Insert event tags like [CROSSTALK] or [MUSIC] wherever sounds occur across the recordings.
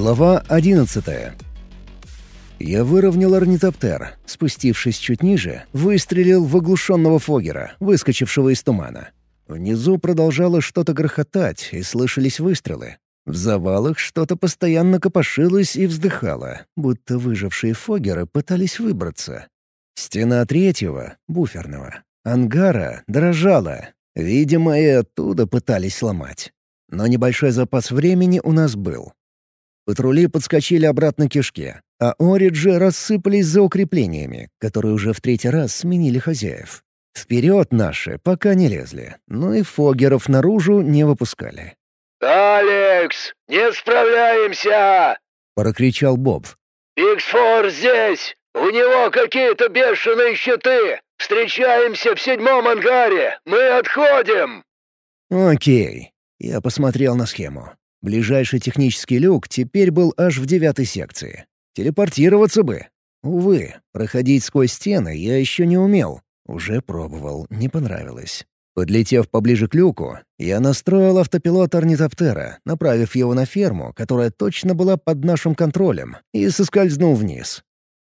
Глава одиннадцатая. Я выровнял орнитоптер, спустившись чуть ниже, выстрелил в оглушенного Фогера, выскочившего из тумана. Внизу продолжало что-то грохотать, и слышались выстрелы. В завалах что-то постоянно копошилось и вздыхало, будто выжившие Фогеры пытались выбраться. Стена третьего, буферного, ангара дрожала. Видимо, и оттуда пытались сломать. Но небольшой запас времени у нас был. Патрули подскочили обратно к кишке, а Ориджи рассыпались за укреплениями, которые уже в третий раз сменили хозяев. Вперед наши пока не лезли, но и фогеров наружу не выпускали. «Алекс, не справляемся!» — прокричал Боб. «Иксфор здесь! У него какие-то бешеные щиты! Встречаемся в седьмом ангаре! Мы отходим!» «Окей». Я посмотрел на схему. Ближайший технический люк теперь был аж в девятой секции. Телепортироваться бы. Увы, проходить сквозь стены я еще не умел. Уже пробовал, не понравилось. Подлетев поближе к люку, я настроил автопилот орнитоптера, направив его на ферму, которая точно была под нашим контролем, и соскользнул вниз.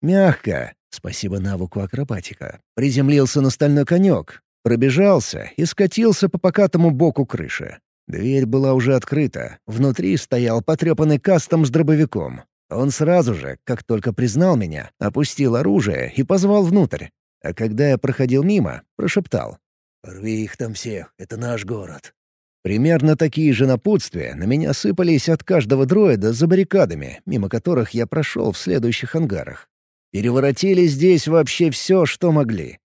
Мягко, спасибо навыку акробатика, приземлился на стальной конек, пробежался и скатился по покатому боку крыши. Дверь была уже открыта, внутри стоял потрепанный кастом с дробовиком. Он сразу же, как только признал меня, опустил оружие и позвал внутрь. А когда я проходил мимо, прошептал. «Рви их там всех, это наш город». Примерно такие же напутствия на меня сыпались от каждого дроида за баррикадами, мимо которых я прошел в следующих ангарах. Переворотили здесь вообще все, что могли.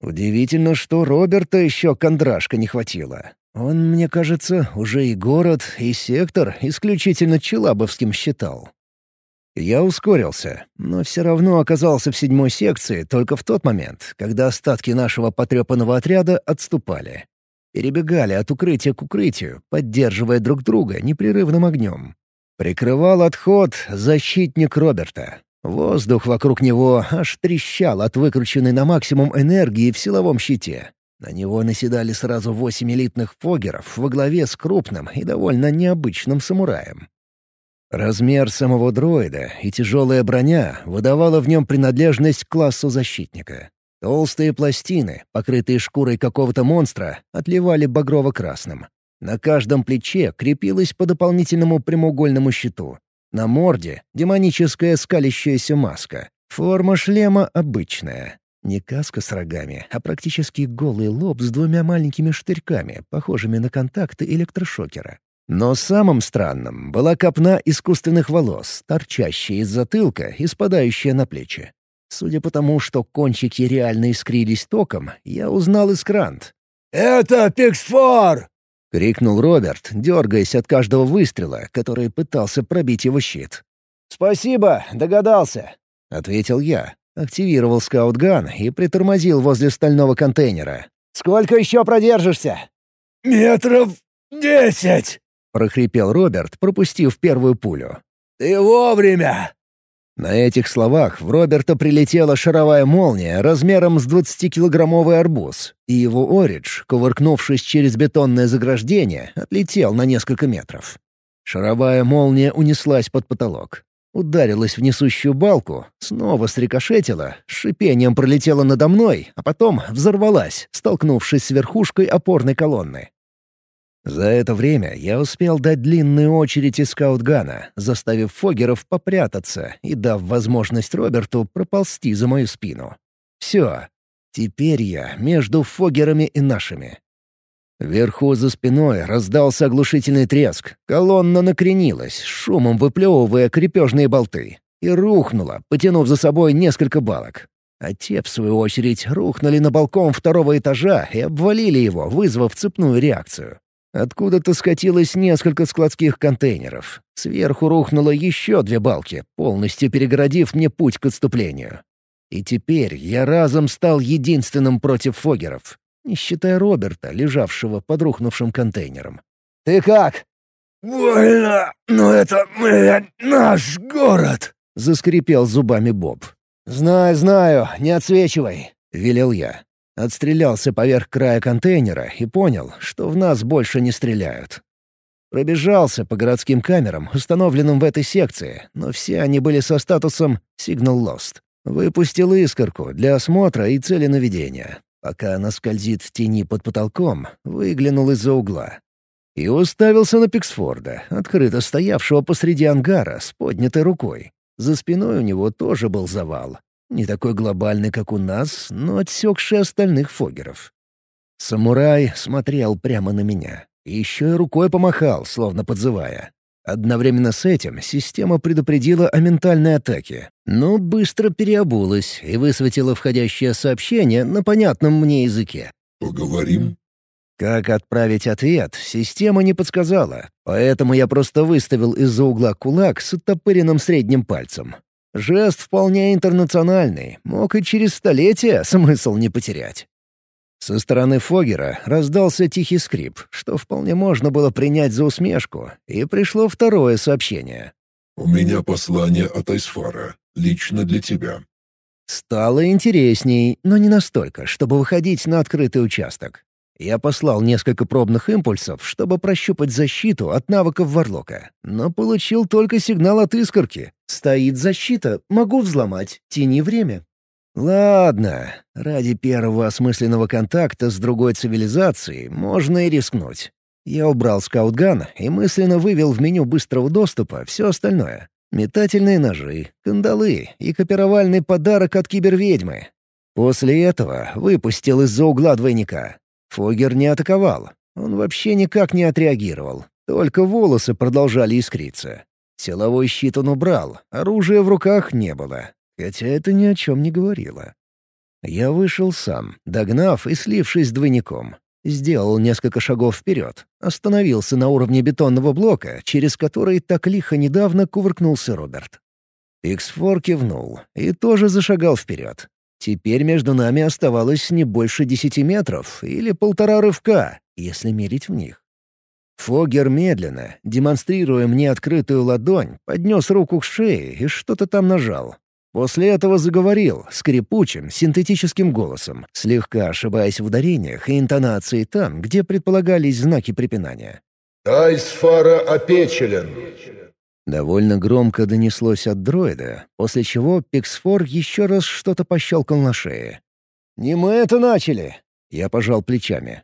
Удивительно, что Роберта еще кондрашка не хватило. Он, мне кажется, уже и город, и сектор исключительно Челабовским считал. Я ускорился, но все равно оказался в седьмой секции только в тот момент, когда остатки нашего потрепанного отряда отступали. Перебегали от укрытия к укрытию, поддерживая друг друга непрерывным огнем. Прикрывал отход защитник Роберта. Воздух вокруг него аж трещал от выкрученной на максимум энергии в силовом щите. На него наседали сразу восемь элитных фогеров во главе с крупным и довольно необычным самураем. Размер самого дроида и тяжелая броня выдавала в нем принадлежность к классу защитника. Толстые пластины, покрытые шкурой какого-то монстра, отливали багрово-красным. На каждом плече крепилась по дополнительному прямоугольному щиту. На морде — демоническая скалящаяся маска. Форма шлема обычная, не каска с рогами, а практически голый лоб с двумя маленькими штырьками, похожими на контакты электрошокера. Но самым странным была копна искусственных волос, торчащая из затылка и спадающая на плечи. Судя по тому, что кончики реально искрились током, я узнал искрант. «Это Пиксфор!» — крикнул Роберт, дергаясь от каждого выстрела, который пытался пробить его щит. «Спасибо, догадался», — ответил я, Активировал скаутган и притормозил возле стального контейнера. «Сколько еще продержишься?» «Метров десять!» — прохрипел Роберт, пропустив первую пулю. «Ты вовремя!» На этих словах в Роберта прилетела шаровая молния размером с 20-килограммовый арбуз, и его Оридж, кувыркнувшись через бетонное заграждение, отлетел на несколько метров. Шаровая молния унеслась под потолок ударилась в несущую балку, снова срикошетила, шипением пролетела надо мной, а потом взорвалась, столкнувшись с верхушкой опорной колонны. За это время я успел дать длинную очередь из скаутгана, заставив Фогеров попрятаться и дав возможность Роберту проползти за мою спину. Все. Теперь я между Фогерами и нашими. Вверху за спиной раздался оглушительный треск. Колонна накренилась, шумом выплевывая крепежные болты, и рухнула, потянув за собой несколько балок. А те, в свою очередь, рухнули на балкон второго этажа и обвалили его, вызвав цепную реакцию. Откуда-то скатилось несколько складских контейнеров. Сверху рухнуло еще две балки, полностью перегородив мне путь к отступлению. И теперь я разом стал единственным против фогеров не считая Роберта, лежавшего под рухнувшим контейнером. «Ты как?» «Больно, но это, блядь, наш город!» — заскрипел зубами Боб. «Знаю, знаю, не отсвечивай», — велел я. Отстрелялся поверх края контейнера и понял, что в нас больше не стреляют. Пробежался по городским камерам, установленным в этой секции, но все они были со статусом «Signal Lost». Выпустил искорку для осмотра и цели наведения. Пока она скользит в тени под потолком, выглянул из-за угла. И уставился на Пиксфорда, открыто стоявшего посреди ангара с поднятой рукой. За спиной у него тоже был завал. Не такой глобальный, как у нас, но отсекший остальных фогеров. Самурай смотрел прямо на меня. Еще и рукой помахал, словно подзывая. Одновременно с этим система предупредила о ментальной атаке, но быстро переобулась и высветила входящее сообщение на понятном мне языке. «Поговорим?» Как отправить ответ, система не подсказала, поэтому я просто выставил из-за угла кулак с оттопыренным средним пальцем. Жест вполне интернациональный, мог и через столетия смысл не потерять. Со стороны Фогера раздался тихий скрип, что вполне можно было принять за усмешку, и пришло второе сообщение. «У меня послание от Айсфара. Лично для тебя». Стало интересней, но не настолько, чтобы выходить на открытый участок. Я послал несколько пробных импульсов, чтобы прощупать защиту от навыков Варлока, но получил только сигнал от искорки. «Стоит защита, могу взломать, тяни время». Ладно, ради первого осмысленного контакта с другой цивилизацией можно и рискнуть. Я убрал скаутган и мысленно вывел в меню быстрого доступа все остальное. Метательные ножи, кандалы и копировальный подарок от киберведьмы. После этого выпустил из-за угла двойника. Фогер не атаковал. Он вообще никак не отреагировал. Только волосы продолжали искриться. Силовой щит он убрал, оружия в руках не было хотя это ни о чем не говорило. Я вышел сам, догнав и слившись с двойником. Сделал несколько шагов вперед, остановился на уровне бетонного блока, через который так лихо недавно кувыркнулся Роберт. Иксфор кивнул и тоже зашагал вперед. Теперь между нами оставалось не больше десяти метров или полтора рывка, если мерить в них. Фогер медленно, демонстрируя мне открытую ладонь, поднес руку к шее и что-то там нажал. После этого заговорил скрипучим, синтетическим голосом, слегка ошибаясь в ударениях и интонации там, где предполагались знаки препинания. «Тайсфара опечелен!» Довольно громко донеслось от дроида, после чего Пиксфор еще раз что-то пощелкал на шее. «Не мы это начали!» — я пожал плечами.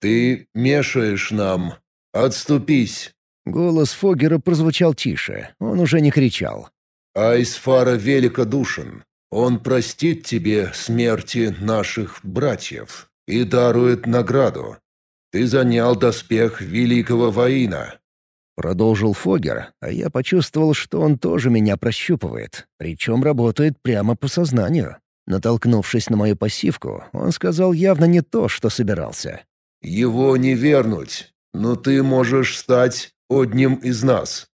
«Ты мешаешь нам. Отступись!» Голос Фогера прозвучал тише, он уже не кричал. Айсфара великодушен. Он простит тебе смерти наших братьев и дарует награду. Ты занял доспех великого воина». Продолжил Фогер, а я почувствовал, что он тоже меня прощупывает, причем работает прямо по сознанию. Натолкнувшись на мою пассивку, он сказал явно не то, что собирался. «Его не вернуть, но ты можешь стать одним из нас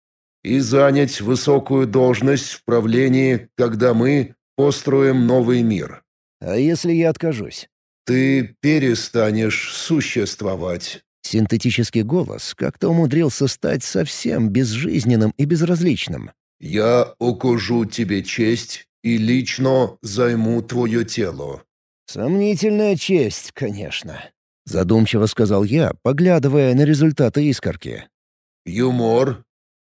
и занять высокую должность в правлении, когда мы построим новый мир. А если я откажусь? Ты перестанешь существовать. Синтетический голос как-то умудрился стать совсем безжизненным и безразличным. «Я укажу тебе честь и лично займу твое тело». «Сомнительная честь, конечно», — задумчиво сказал я, поглядывая на результаты искорки. «Юмор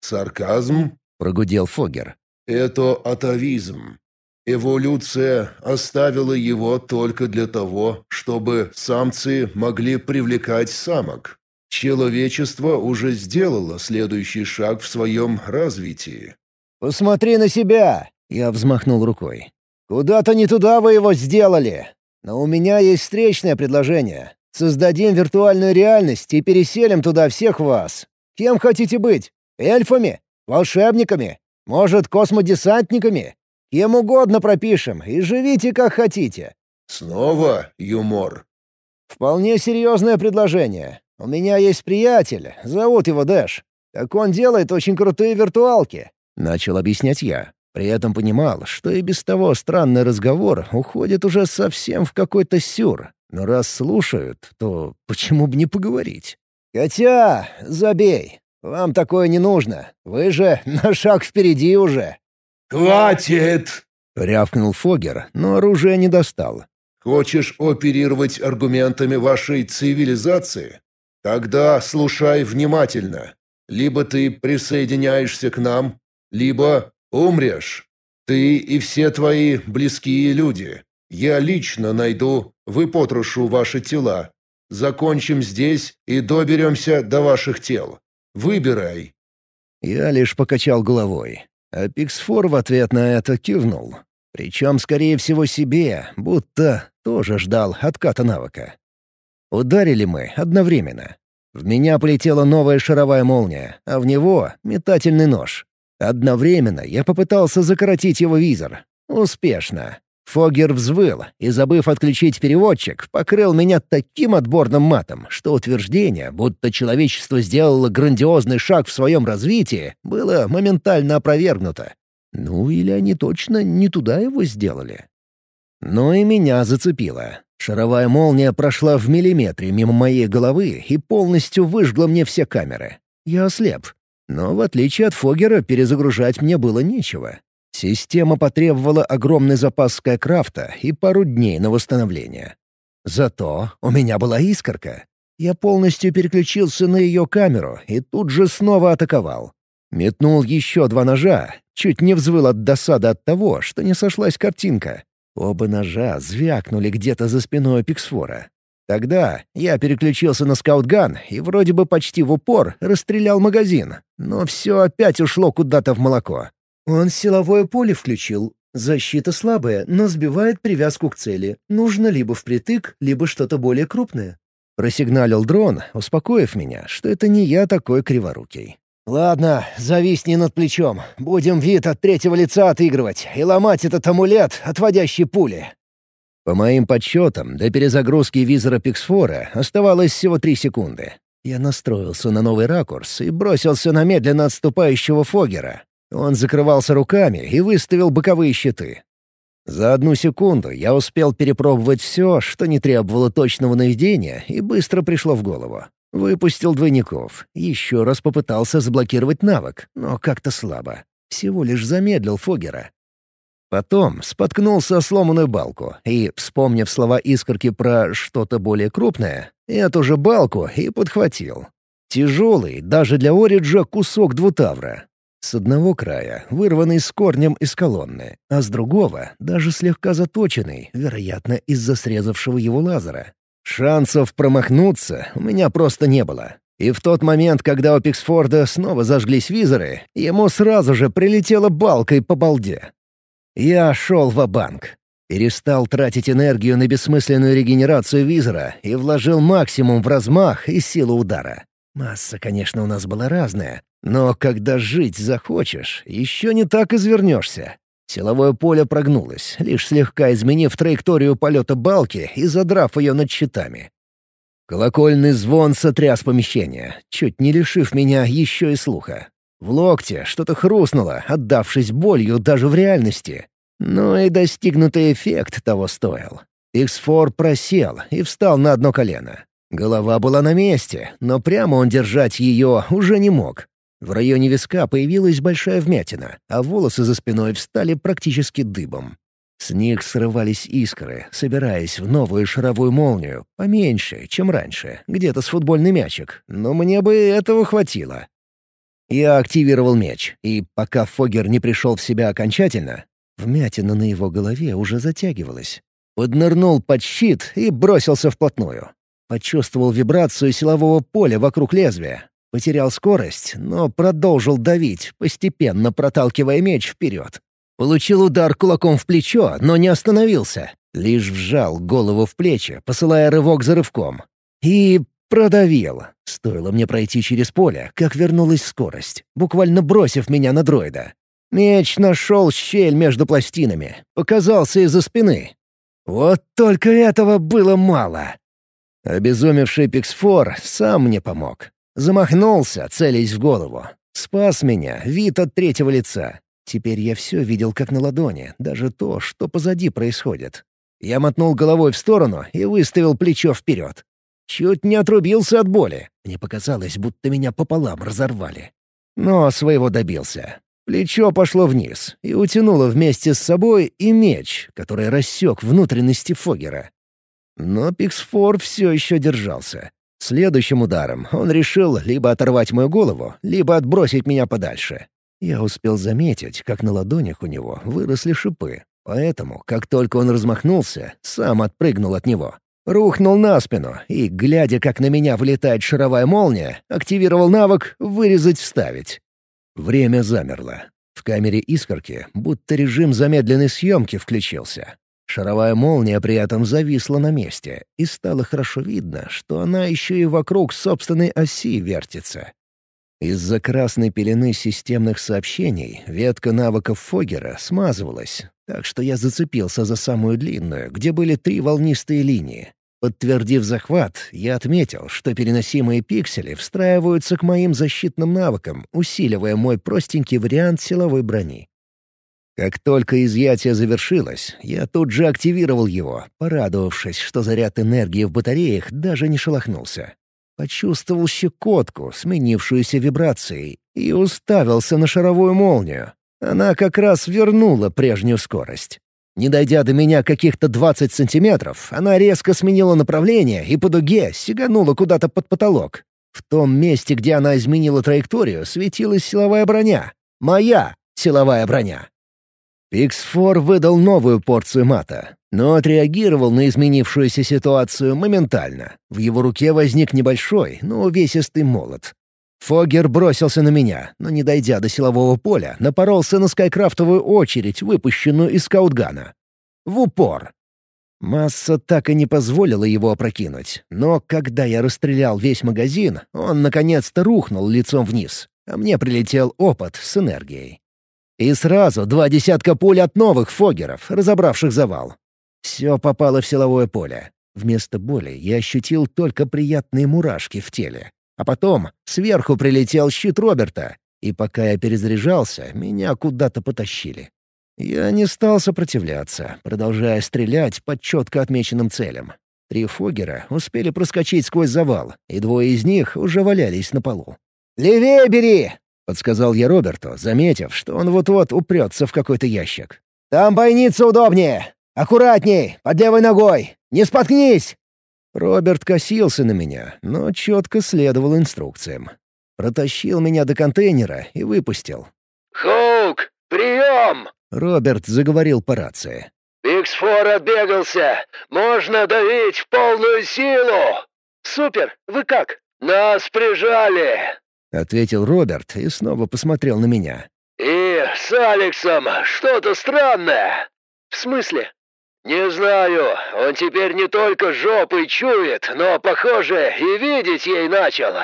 Сарказм? Прогудел Фогер. Это атовизм. Эволюция оставила его только для того, чтобы самцы могли привлекать самок. Человечество уже сделало следующий шаг в своем развитии. «Посмотри на себя!» — я взмахнул рукой. «Куда-то не туда вы его сделали. Но у меня есть встречное предложение. Создадим виртуальную реальность и переселим туда всех вас. Кем хотите быть? Эльфами? Волшебниками? Может, космодесантниками? Кем угодно пропишем и живите как хотите». «Снова юмор?» «Вполне серьезное предложение. У меня есть приятель, зовут его Дэш. Так он делает очень крутые виртуалки». Начал объяснять я. При этом понимал, что и без того странный разговор уходит уже совсем в какой-то сюр. Но раз слушают, то почему бы не поговорить? «Хотя, забей. Вам такое не нужно. Вы же [LAUGHS] на шаг впереди уже». «Хватит!» — рявкнул Фогер, но оружие не достал. «Хочешь оперировать аргументами вашей цивилизации? Тогда слушай внимательно. Либо ты присоединяешься к нам, либо умрешь. Ты и все твои близкие люди. Я лично найду, выпотрошу ваши тела. Закончим здесь и доберемся до ваших тел. Выбирай». Я лишь покачал головой, а Пиксфор в ответ на это кивнул. Причем, скорее всего, себе, будто тоже ждал отката навыка. Ударили мы одновременно. В меня полетела новая шаровая молния, а в него — метательный нож. Одновременно я попытался закоротить его визор. Успешно. Фогер взвыл и, забыв отключить переводчик, покрыл меня таким отборным матом, что утверждение, будто человечество сделало грандиозный шаг в своем развитии, было моментально опровергнуто. Ну или они точно не туда его сделали. Но и меня зацепило. Шаровая молния прошла в миллиметре мимо моей головы и полностью выжгла мне все камеры. Я ослеп. Но в отличие от Фогера, перезагружать мне было нечего. Система потребовала огромный запас скайкрафта и пару дней на восстановление. Зато у меня была искорка. Я полностью переключился на ее камеру и тут же снова атаковал. Метнул еще два ножа, чуть не взвыл от досады от того, что не сошлась картинка. Оба ножа звякнули где-то за спиной Пиксфора. Тогда я переключился на скаутган и вроде бы почти в упор расстрелял магазин, но все опять ушло куда-то в молоко. Он силовое поле включил. Защита слабая, но сбивает привязку к цели. Нужно либо впритык, либо что-то более крупное. Просигналил дрон, успокоив меня, что это не я такой криворукий. «Ладно, зависни над плечом. Будем вид от третьего лица отыгрывать и ломать этот амулет, отводящий пули». По моим подсчетам, до перезагрузки визора Пиксфора оставалось всего три секунды. Я настроился на новый ракурс и бросился на медленно отступающего Фогера. Он закрывался руками и выставил боковые щиты. За одну секунду я успел перепробовать все, что не требовало точного наведения, и быстро пришло в голову. Выпустил двойников. Еще раз попытался заблокировать навык, но как-то слабо. Всего лишь замедлил Фогера. Потом споткнулся о сломанную балку и, вспомнив слова искорки про что-то более крупное, эту же балку и подхватил. Тяжелый, даже для Ориджа, кусок двутавра. С одного края вырванный с корнем из колонны, а с другого даже слегка заточенный, вероятно, из-за срезавшего его лазера. Шансов промахнуться у меня просто не было. И в тот момент, когда у Пиксфорда снова зажглись визоры, ему сразу же прилетела балкой по балде. Я шел в банк Перестал тратить энергию на бессмысленную регенерацию визора и вложил максимум в размах и силу удара. Масса, конечно, у нас была разная, но когда жить захочешь, еще не так извернешься. Силовое поле прогнулось, лишь слегка изменив траекторию полета балки и задрав ее над щитами. Колокольный звон сотряс помещение, чуть не лишив меня еще и слуха. В локте что-то хрустнуло, отдавшись болью даже в реальности. Но и достигнутый эффект того стоил. Иксфор просел и встал на одно колено. Голова была на месте, но прямо он держать ее уже не мог. В районе виска появилась большая вмятина, а волосы за спиной встали практически дыбом. С них срывались искры, собираясь в новую шаровую молнию, поменьше, чем раньше, где-то с футбольный мячик, но мне бы этого хватило. Я активировал меч, и пока Фогер не пришел в себя окончательно, вмятина на его голове уже затягивалась. Поднырнул под щит и бросился вплотную. Почувствовал вибрацию силового поля вокруг лезвия, Потерял скорость, но продолжил давить, постепенно проталкивая меч вперед. Получил удар кулаком в плечо, но не остановился. Лишь вжал голову в плечи, посылая рывок за рывком. И продавил. Стоило мне пройти через поле, как вернулась скорость, буквально бросив меня на дроида. Меч нашел щель между пластинами, показался из-за спины. Вот только этого было мало. Обезумевший Пиксфор сам мне помог. Замахнулся, целясь в голову. Спас меня вид от третьего лица. Теперь я все видел как на ладони, даже то, что позади происходит. Я мотнул головой в сторону и выставил плечо вперед. Чуть не отрубился от боли. Мне показалось, будто меня пополам разорвали. Но своего добился. Плечо пошло вниз и утянуло вместе с собой и меч, который рассек внутренности Фогера. Но Пиксфор все еще держался. Следующим ударом он решил либо оторвать мою голову, либо отбросить меня подальше. Я успел заметить, как на ладонях у него выросли шипы, поэтому, как только он размахнулся, сам отпрыгнул от него. Рухнул на спину и, глядя, как на меня влетает шаровая молния, активировал навык «вырезать-вставить». Время замерло. В камере искорки будто режим замедленной съемки включился. Шаровая молния при этом зависла на месте, и стало хорошо видно, что она еще и вокруг собственной оси вертится. Из-за красной пелены системных сообщений ветка навыков Фогера смазывалась, так что я зацепился за самую длинную, где были три волнистые линии. Подтвердив захват, я отметил, что переносимые пиксели встраиваются к моим защитным навыкам, усиливая мой простенький вариант силовой брони. Как только изъятие завершилось, я тут же активировал его, порадовавшись, что заряд энергии в батареях даже не шелохнулся. Почувствовал щекотку, сменившуюся вибрацией, и уставился на шаровую молнию. Она как раз вернула прежнюю скорость. Не дойдя до меня каких-то 20 сантиметров, она резко сменила направление и по дуге сиганула куда-то под потолок. В том месте, где она изменила траекторию, светилась силовая броня. Моя силовая броня. Пиксфор выдал новую порцию мата, но отреагировал на изменившуюся ситуацию моментально. В его руке возник небольшой, но увесистый молот. Фогер бросился на меня, но, не дойдя до силового поля, напоролся на скайкрафтовую очередь, выпущенную из скаутгана. В упор. Масса так и не позволила его опрокинуть, но когда я расстрелял весь магазин, он наконец-то рухнул лицом вниз, а мне прилетел опыт с энергией. И сразу два десятка пуль от новых фогеров, разобравших завал. Все попало в силовое поле. Вместо боли я ощутил только приятные мурашки в теле. А потом сверху прилетел щит Роберта, и пока я перезаряжался, меня куда-то потащили. Я не стал сопротивляться, продолжая стрелять по четко отмеченным целям. Три фогера успели проскочить сквозь завал, и двое из них уже валялись на полу. «Левее бери!» — подсказал я Роберту, заметив, что он вот-вот упрется в какой-то ящик. «Там бойница удобнее! Аккуратней, под левой ногой! Не споткнись!» Роберт косился на меня, но четко следовал инструкциям. Протащил меня до контейнера и выпустил. «Хоук, прием!» — Роберт заговорил по рации. «Иксфор отбегался! Можно давить в полную силу!» «Супер! Вы как?» «Нас прижали!» — ответил Роберт и снова посмотрел на меня. «И с Алексом что-то странное». «В смысле?» «Не знаю. Он теперь не только жопой чует, но, похоже, и видеть ей начал».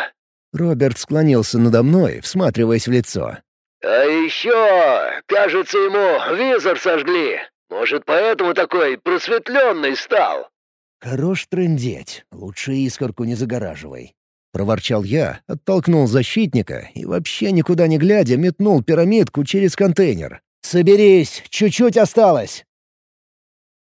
Роберт склонился надо мной, всматриваясь в лицо. «А еще, кажется, ему визор сожгли. Может, поэтому такой просветленный стал?» «Хорош трындеть. Лучше искорку не загораживай. — проворчал я, оттолкнул защитника и вообще никуда не глядя метнул пирамидку через контейнер. «Соберись, чуть-чуть осталось!»